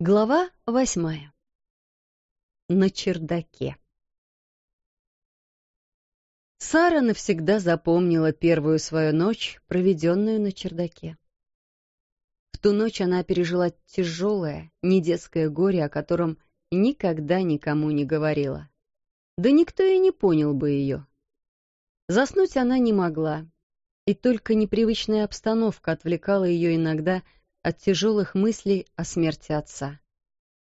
Глава восьмая. На чердаке. Сара навсегда запомнила первую свою ночь, проведенную на чердаке. В ту ночь она пережила тяжелое, недетское горе, о котором никогда никому не говорила. Да никто и не понял бы ее. Заснуть она не могла, и только непривычная обстановка отвлекала ее иногда от тяжелых мыслей о смерти отца.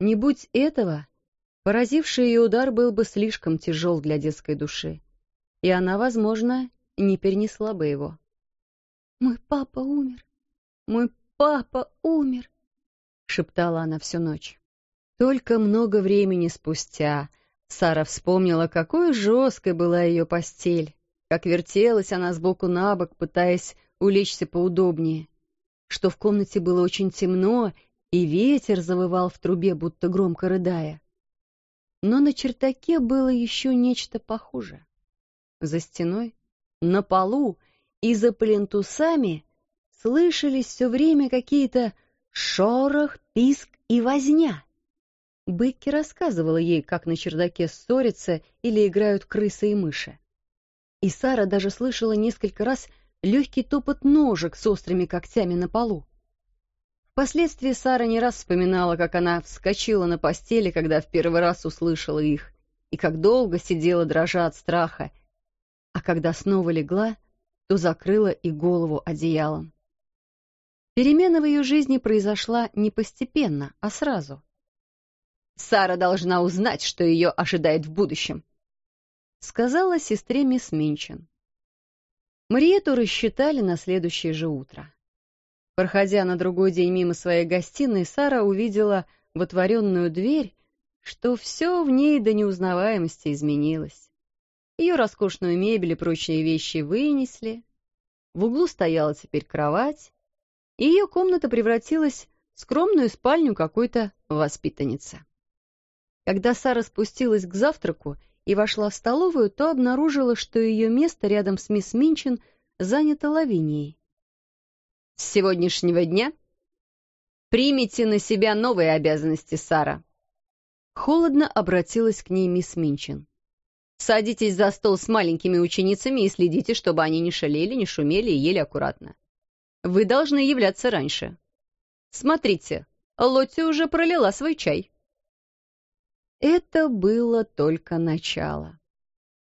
Не будь этого, поразивший ее удар был бы слишком тяжел для детской души, и она, возможно, не перенесла бы его. «Мой папа умер! Мой папа умер!» — шептала она всю ночь. Только много времени спустя Сара вспомнила, какой жесткой была ее постель, как вертелась она сбоку на бок, пытаясь улечься поудобнее что в комнате было очень темно, и ветер завывал в трубе, будто громко рыдая. Но на чертаке было еще нечто похуже. За стеной, на полу и за плинтусами слышались все время какие-то шорох, писк и возня. Бекки рассказывала ей, как на чердаке ссорятся или играют крысы и мыши. И Сара даже слышала несколько раз легкий топот ножек с острыми когтями на полу. Впоследствии Сара не раз вспоминала, как она вскочила на постели, когда в первый раз услышала их, и как долго сидела, дрожа от страха, а когда снова легла, то закрыла и голову одеялом. Перемена в ее жизни произошла не постепенно, а сразу. «Сара должна узнать, что ее ожидает в будущем», — сказала сестре мисс Минчин. Мариету рассчитали на следующее же утро. Проходя на другой день мимо своей гостиной, Сара увидела в отворенную дверь, что все в ней до неузнаваемости изменилось. Ее роскошную мебель и прочие вещи вынесли, в углу стояла теперь кровать, и ее комната превратилась в скромную спальню какой-то воспитанницы. Когда Сара спустилась к завтраку и вошла в столовую, то обнаружила, что ее место рядом с мисс Минчин занято Лавинией. «С сегодняшнего дня примите на себя новые обязанности, Сара». Холодно обратилась к ней мисс Минчин. «Садитесь за стол с маленькими ученицами и следите, чтобы они не шалели, не шумели и ели аккуратно. Вы должны являться раньше. Смотрите, Лотти уже пролила свой чай». Это было только начало.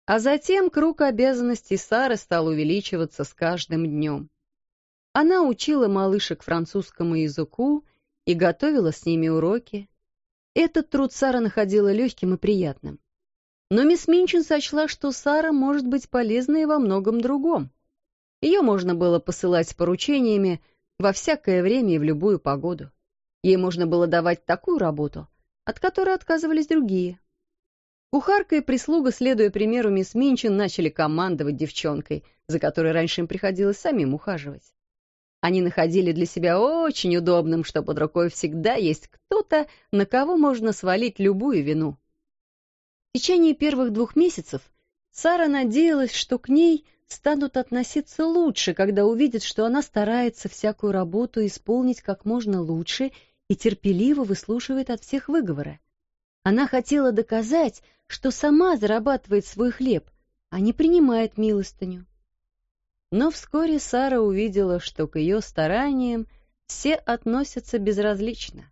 А затем круг обязанностей Сары стал увеличиваться с каждым днем. Она учила малышек французскому языку и готовила с ними уроки. Этот труд Сара находила легким и приятным. Но мисс Минчин сочла, что Сара может быть полезной во многом другом. Ее можно было посылать с поручениями во всякое время и в любую погоду. Ей можно было давать такую работу — от которой отказывались другие. Кухарка и прислуга, следуя примеру мисс Минчин, начали командовать девчонкой, за которой раньше им приходилось самим ухаживать. Они находили для себя очень удобным, что под рукой всегда есть кто-то, на кого можно свалить любую вину. В течение первых двух месяцев Сара надеялась, что к ней станут относиться лучше, когда увидят, что она старается всякую работу исполнить как можно лучше и терпеливо выслушивает от всех выговоры. Она хотела доказать, что сама зарабатывает свой хлеб, а не принимает милостыню. Но вскоре Сара увидела, что к ее стараниям все относятся безразлично.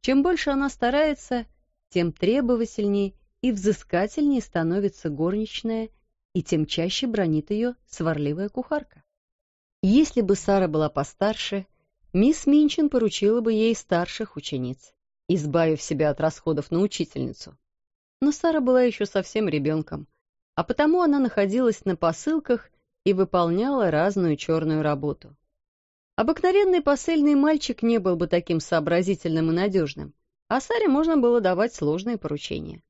Чем больше она старается, тем требовательней и взыскательней становится горничная, и тем чаще бронит ее сварливая кухарка. Если бы Сара была постарше — мисс Минчин поручила бы ей старших учениц, избавив себя от расходов на учительницу. Но Сара была еще совсем ребенком, а потому она находилась на посылках и выполняла разную черную работу. Обыкновенный посыльный мальчик не был бы таким сообразительным и надежным, а Саре можно было давать сложные поручения.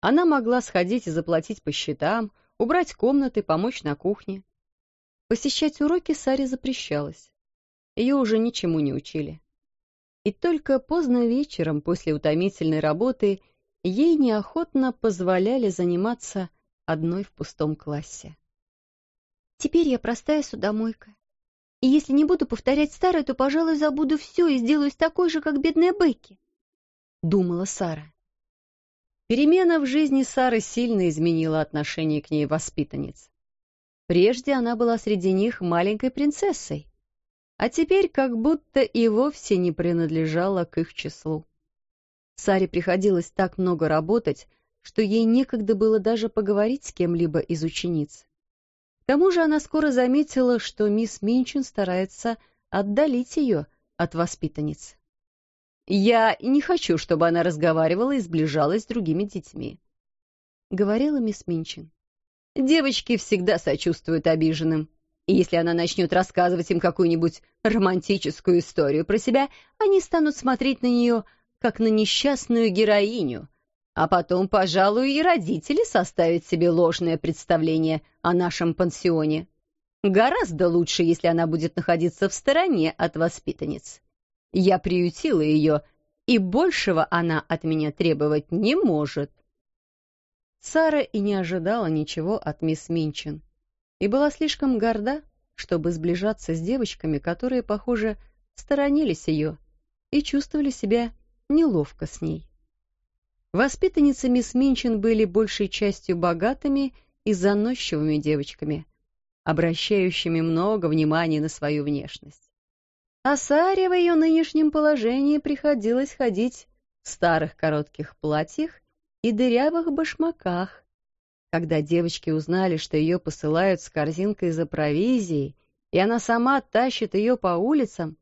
Она могла сходить и заплатить по счетам, убрать комнаты, помочь на кухне. Посещать уроки Саре запрещалось ее уже ничему не учили. И только поздно вечером после утомительной работы ей неохотно позволяли заниматься одной в пустом классе. «Теперь я простая судомойка. И если не буду повторять старое, то, пожалуй, забуду все и сделаюсь такой же, как бедная Бекки», думала Сара. Перемена в жизни Сары сильно изменила отношение к ней воспитанниц. Прежде она была среди них маленькой принцессой, а теперь как будто и вовсе не принадлежала к их числу. Саре приходилось так много работать, что ей некогда было даже поговорить с кем-либо из учениц. К тому же она скоро заметила, что мисс Минчин старается отдалить ее от воспитанниц. «Я не хочу, чтобы она разговаривала и сближалась с другими детьми», — говорила мисс Минчин. «Девочки всегда сочувствуют обиженным, и если она начнет рассказывать им какую-нибудь романтическую историю про себя, они станут смотреть на нее, как на несчастную героиню, а потом, пожалуй, и родители составят себе ложное представление о нашем пансионе. Гораздо лучше, если она будет находиться в стороне от воспитанниц. Я приютила ее, и большего она от меня требовать не может. Сара и не ожидала ничего от мисс Минчин, и была слишком горда, чтобы сближаться с девочками, которые, похоже, сторонились ее и чувствовали себя неловко с ней. Воспитанницы мисс Минчин были большей частью богатыми и заносчивыми девочками, обращающими много внимания на свою внешность. А Саре в ее нынешнем положении приходилось ходить в старых коротких платьях и дырявых башмаках. Когда девочки узнали, что ее посылают с корзинкой за провизией, и она сама тащит ее по улицам,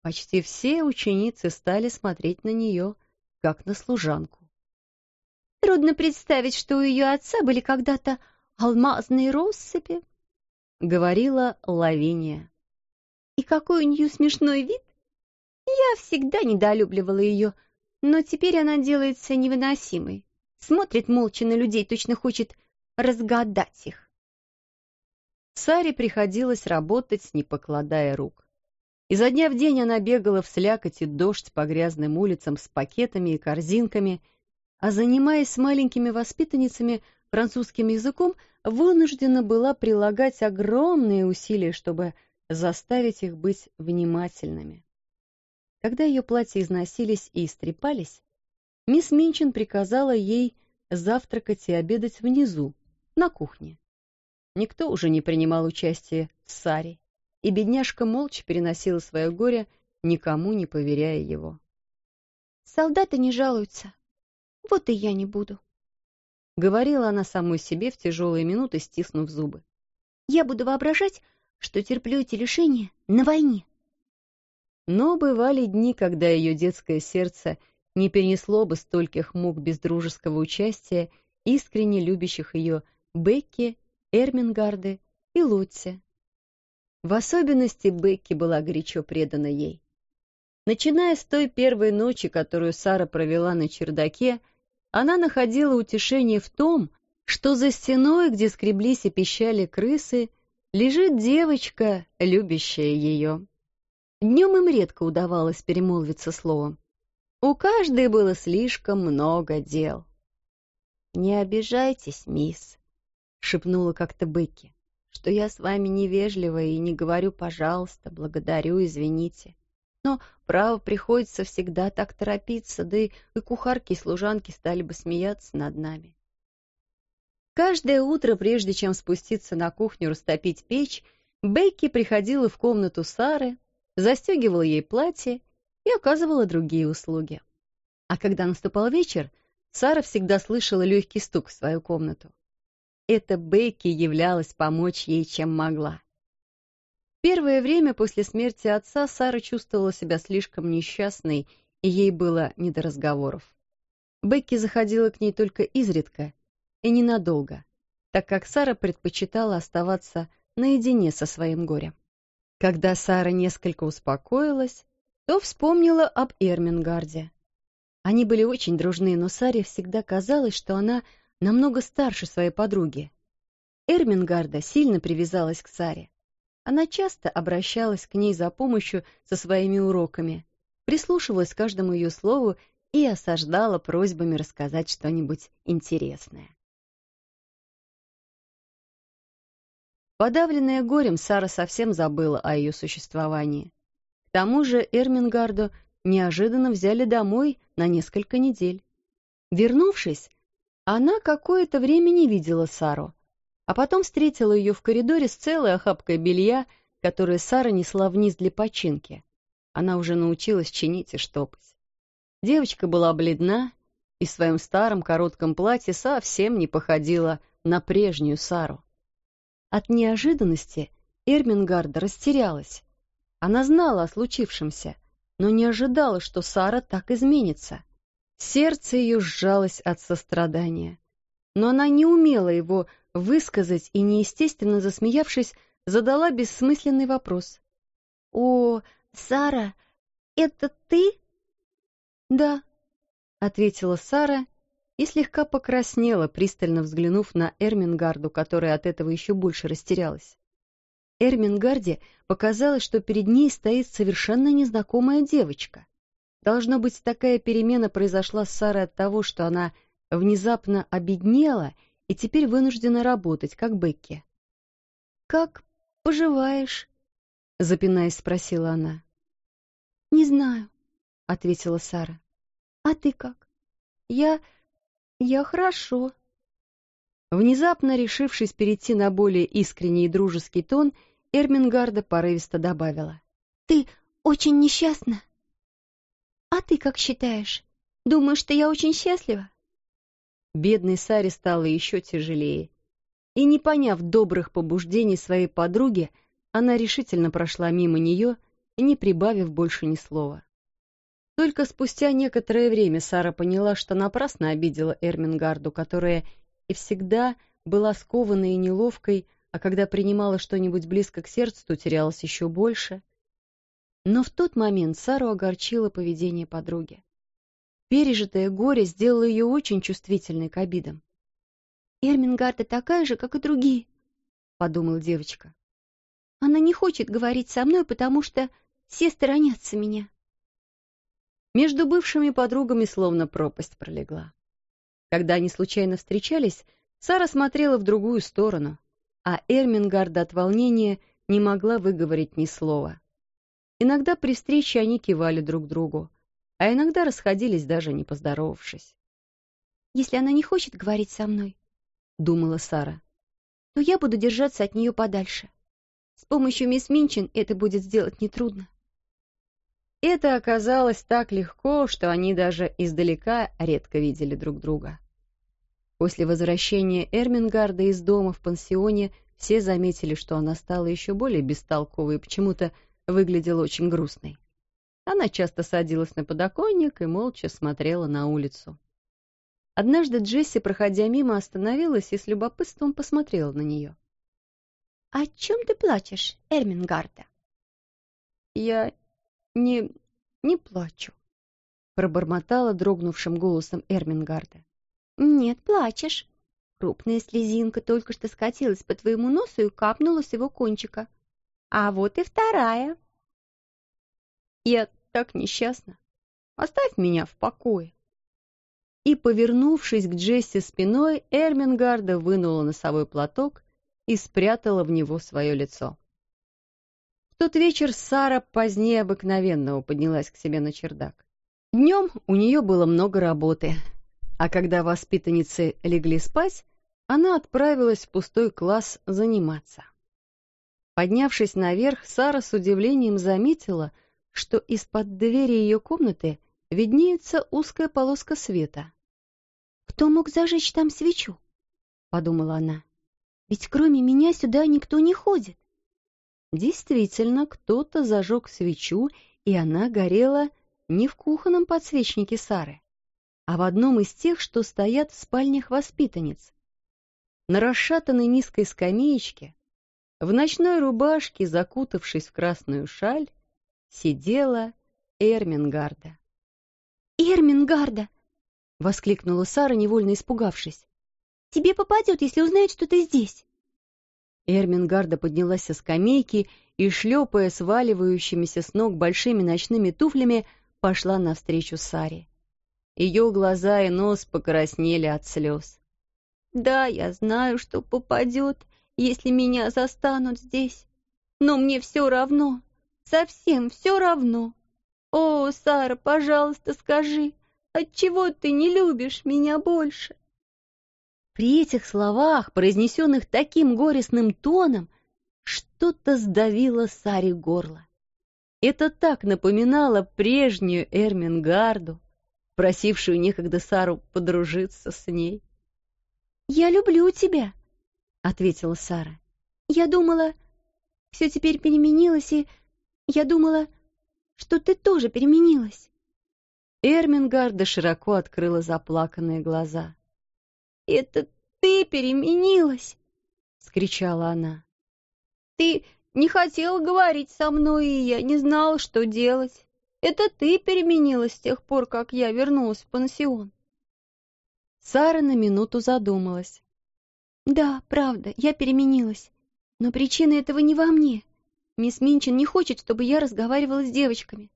почти все ученицы стали смотреть на нее, как на служанку. Трудно представить, что у ее отца были когда-то алмазные россыпи, — говорила Лавиния. И какой у нее смешной вид! Я всегда недолюбливала ее, но теперь она делается невыносимой. Смотрит молча на людей, точно хочет разгадать их. Саре приходилось работать, не покладая рук. Изо дня в день она бегала в слякоть и дождь по грязным улицам с пакетами и корзинками, а занимаясь с маленькими воспитанницами французским языком, вынуждена была прилагать огромные усилия, чтобы заставить их быть внимательными. Когда ее платья износились и истрепались, мисс Минчин приказала ей завтракать и обедать внизу, на кухне. Никто уже не принимал участия в Саре, и бедняжка молча переносила свое горе, никому не поверяя его. «Солдаты не жалуются, вот и я не буду», — говорила она самой себе в тяжелые минуты, стиснув зубы. «Я буду воображать, что терплю эти лишения на войне. Но бывали дни, когда ее детское сердце не перенесло бы стольких мук без дружеского участия искренне любящих ее Бекки, Эрмингарды и Лутси. В особенности Бекки была горячо предана ей. Начиная с той первой ночи, которую Сара провела на чердаке, она находила утешение в том, что за стеной, где скреблись и пищали крысы, лежит девочка, любящая ее. Днем им редко удавалось перемолвиться словом. У каждой было слишком много дел. «Не обижайтесь, мисс», — шепнула как-то Бекки, «что я с вами невежлива и не говорю «пожалуйста», «благодарю», «извините». Но, право, приходится всегда так торопиться, да и, и кухарки и служанки стали бы смеяться над нами. Каждое утро, прежде чем спуститься на кухню растопить печь, Бекки приходила в комнату Сары, застегивала ей платье и оказывала другие услуги. А когда наступал вечер, Сара всегда слышала легкий стук в свою комнату. Это Бекки являлась помочь ей, чем могла. Первое время после смерти отца Сара чувствовала себя слишком несчастной, и ей было не до разговоров. Бекки заходила к ней только изредка и ненадолго, так как Сара предпочитала оставаться наедине со своим горем. Когда Сара несколько успокоилась, то вспомнила об Эрмингарде. Они были очень дружны, но Саре всегда казалось, что она намного старше своей подруги. Эрмингарда сильно привязалась к Саре. Она часто обращалась к ней за помощью со своими уроками, прислушивалась к каждому ее слову и осаждала просьбами рассказать что-нибудь интересное. Подавленная горем, Сара совсем забыла о ее существовании. К тому же Эрмингарду неожиданно взяли домой на несколько недель. Вернувшись, она какое-то время не видела Сару, а потом встретила ее в коридоре с целой охапкой белья, которое Сара несла вниз для починки. Она уже научилась чинить и штопать. Девочка была бледна и в своем старом коротком платье совсем не походила на прежнюю Сару. От неожиданности Эрмингарда растерялась. Она знала о случившемся, но не ожидала, что Сара так изменится. Сердце ее сжалось от сострадания. Но она не умела его высказать и, неестественно засмеявшись, задала бессмысленный вопрос. «О, Сара, это ты?» «Да», — ответила Сара и слегка покраснела, пристально взглянув на Эрмингарду, которая от этого еще больше растерялась. Эрмингарде показалось, что перед ней стоит совершенно незнакомая девочка. Должно быть, такая перемена произошла с Сарой от того, что она внезапно обеднела и теперь вынуждена работать, как Бекки. «Как поживаешь?» — запинаясь, спросила она. «Не знаю», — ответила Сара. «А ты как?» «Я... я хорошо». Внезапно решившись перейти на более искренний и дружеский тон, Эрмингарда порывисто добавила. «Ты очень несчастна?» «А ты как считаешь? Думаешь, что я очень счастлива?» Бедной Саре стало еще тяжелее. И, не поняв добрых побуждений своей подруги, она решительно прошла мимо нее, не прибавив больше ни слова. Только спустя некоторое время Сара поняла, что напрасно обидела Эрмингарду, которая и всегда была скованной и неловкой, а когда принимала что-нибудь близко к сердцу, то терялась еще больше. Но в тот момент Сару огорчило поведение подруги. Пережитое горе сделало ее очень чувствительной к обидам. «Эрмингарда такая же, как и другие», — подумала девочка. «Она не хочет говорить со мной, потому что все сторонятся меня». Между бывшими подругами словно пропасть пролегла. Когда они случайно встречались, Сара смотрела в другую сторону, а Эрмингарда от волнения не могла выговорить ни слова. Иногда при встрече они кивали друг другу, а иногда расходились, даже не поздоровавшись. «Если она не хочет говорить со мной», — думала Сара, — «то я буду держаться от нее подальше. С помощью мисс Минчин это будет сделать нетрудно». Это оказалось так легко, что они даже издалека редко видели друг друга. После возвращения Эрмингарда из дома в пансионе все заметили, что она стала еще более бестолковой и почему-то выглядела очень грустной. Она часто садилась на подоконник и молча смотрела на улицу. Однажды Джесси, проходя мимо, остановилась и с любопытством посмотрела на нее. — О чем ты плачешь, Эрмингарда? — Я не... не плачу, — пробормотала дрогнувшим голосом Эрмингарда. — Нет, плачешь. Крупная слезинка только что скатилась по твоему носу и капнула с его кончика. — а вот и вторая. Я так несчастна. Оставь меня в покое. И, повернувшись к Джесси спиной, Эрмингарда вынула носовой платок и спрятала в него свое лицо. В тот вечер Сара позднее обыкновенного поднялась к себе на чердак. Днем у нее было много работы, а когда воспитанницы легли спать, она отправилась в пустой класс заниматься. Поднявшись наверх, Сара с удивлением заметила, что из-под двери ее комнаты виднеется узкая полоска света. «Кто мог зажечь там свечу?» — подумала она. «Ведь кроме меня сюда никто не ходит». Действительно, кто-то зажег свечу, и она горела не в кухонном подсвечнике Сары, а в одном из тех, что стоят в спальнях воспитанниц. На расшатанной низкой скамеечке в ночной рубашке, закутавшись в красную шаль, сидела Эрмингарда. «Эрмингарда!» — воскликнула Сара, невольно испугавшись. «Тебе попадет, если узнает, что ты здесь!» Эрмингарда поднялась со скамейки и, шлепая сваливающимися с ног большими ночными туфлями, пошла навстречу Саре. Ее глаза и нос покраснели от слез. «Да, я знаю, что попадет», если меня застанут здесь. Но мне все равно, совсем все равно. «О, Сара, пожалуйста, скажи, отчего ты не любишь меня больше?» При этих словах, произнесенных таким горестным тоном, что-то сдавило Саре горло. Это так напоминало прежнюю Эрмингарду, просившую некогда Сару подружиться с ней. «Я люблю тебя», — ответила Сара. «Я думала, все теперь переменилось, и я думала, что ты тоже переменилась». Эрмингарда широко открыла заплаканные глаза. «Это ты переменилась!» — скричала она. «Ты не хотел говорить со мной, и я не знал, что делать. Это ты переменилась с тех пор, как я вернулась в пансион. Сара на минуту задумалась. Да, правда, я переменилась. Но причина этого не во мне. Мисс Минчин не хочет, чтобы я разговаривала с девочками.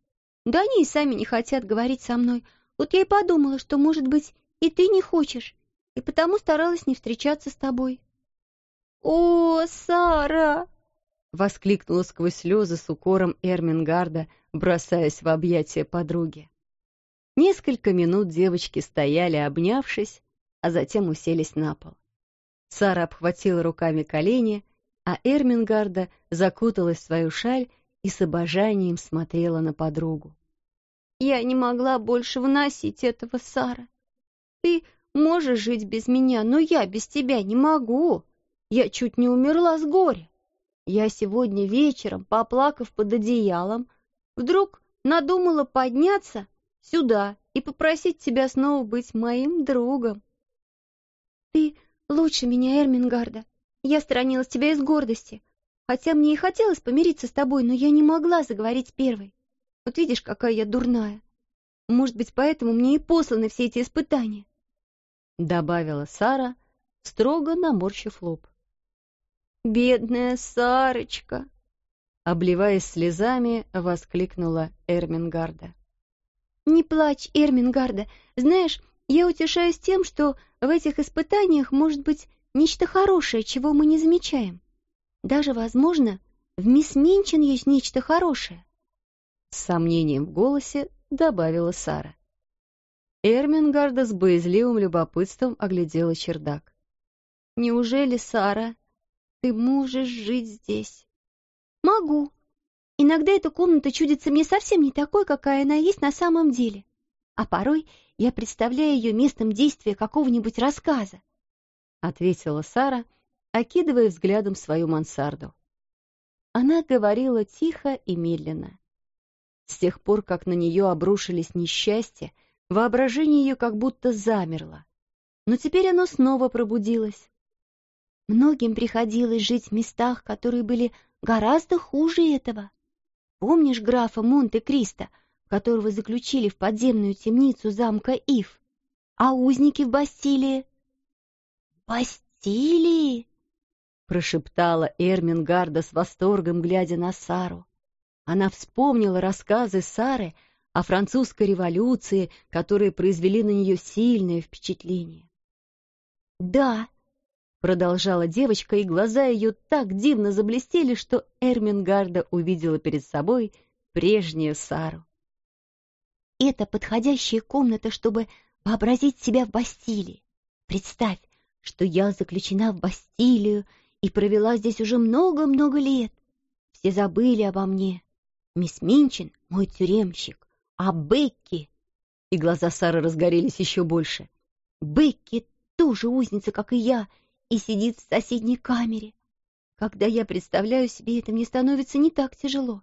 Да они и сами не хотят говорить со мной. Вот я и подумала, что, может быть, и ты не хочешь, и потому старалась не встречаться с тобой. «О, Сара!» воскликнула сквозь слезы с укором Эрмингарда, бросаясь в объятия подруги. Несколько минут девочки стояли, обнявшись, а затем уселись на пол. Сара обхватила руками колени, а Эрмингарда закуталась в свою шаль и с обожанием смотрела на подругу. «Я не могла больше выносить этого, Сара. Ты можешь жить без меня, но я без тебя не могу. Я чуть не умерла с горя. Я сегодня вечером, поплакав под одеялом, вдруг надумала подняться сюда и попросить тебя снова быть моим другом. Ты лучше меня, Эрмингарда. Я сторонилась тебя из гордости, хотя мне и хотелось помириться с тобой, но я не могла заговорить первой. Вот видишь, какая я дурная. Может быть, поэтому мне и посланы все эти испытания. Добавила Сара, строго наморщив лоб. Бедная Сарочка!» Обливаясь слезами, воскликнула Эрмингарда. «Не плачь, Эрмингарда. Знаешь, я утешаюсь тем, что в этих испытаниях может быть нечто хорошее, чего мы не замечаем. Даже, возможно, в мисс Минчин есть нечто хорошее». С сомнением в голосе добавила Сара. Эрмингарда с боязливым любопытством оглядела чердак. «Неужели Сара ты можешь жить здесь. Могу. Иногда эта комната чудится мне совсем не такой, какая она есть на самом деле. А порой я представляю ее местом действия какого-нибудь рассказа. Ответила Сара, окидывая взглядом свою мансарду. Она говорила тихо и медленно. С тех пор, как на нее обрушились несчастья, воображение ее как будто замерло. Но теперь оно снова пробудилось. Многим приходилось жить в местах, которые были гораздо хуже этого. Помнишь графа Монте-Кристо, которого заключили в подземную темницу замка Ив? А узники в Бастилии? Бастилии? прошептала Эрмингарда с восторгом, глядя на Сару. Она вспомнила рассказы Сары о французской революции, которые произвели на нее сильное впечатление. Да, Продолжала девочка, и глаза ее так дивно заблестели, что Эрмингарда увидела перед собой прежнюю Сару. «Это подходящая комната, чтобы вообразить себя в Бастилии. Представь, что я заключена в Бастилию и провела здесь уже много-много лет. Все забыли обо мне. Мисс Минчин — мой тюремщик, а Бекки...» И глаза Сары разгорелись еще больше. «Бекки тоже узница, как и я, — и сидит в соседней камере. Когда я представляю себе это, мне становится не так тяжело.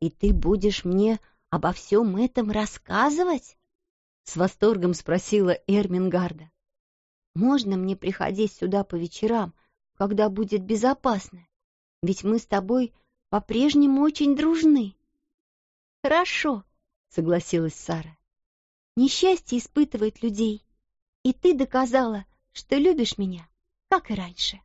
И ты будешь мне обо всем этом рассказывать? С восторгом спросила Эрмингарда. Можно мне приходить сюда по вечерам, когда будет безопасно? Ведь мы с тобой по-прежнему очень дружны. Хорошо, согласилась Сара. Несчастье испытывает людей, и ты доказала, что любишь меня, как и раньше.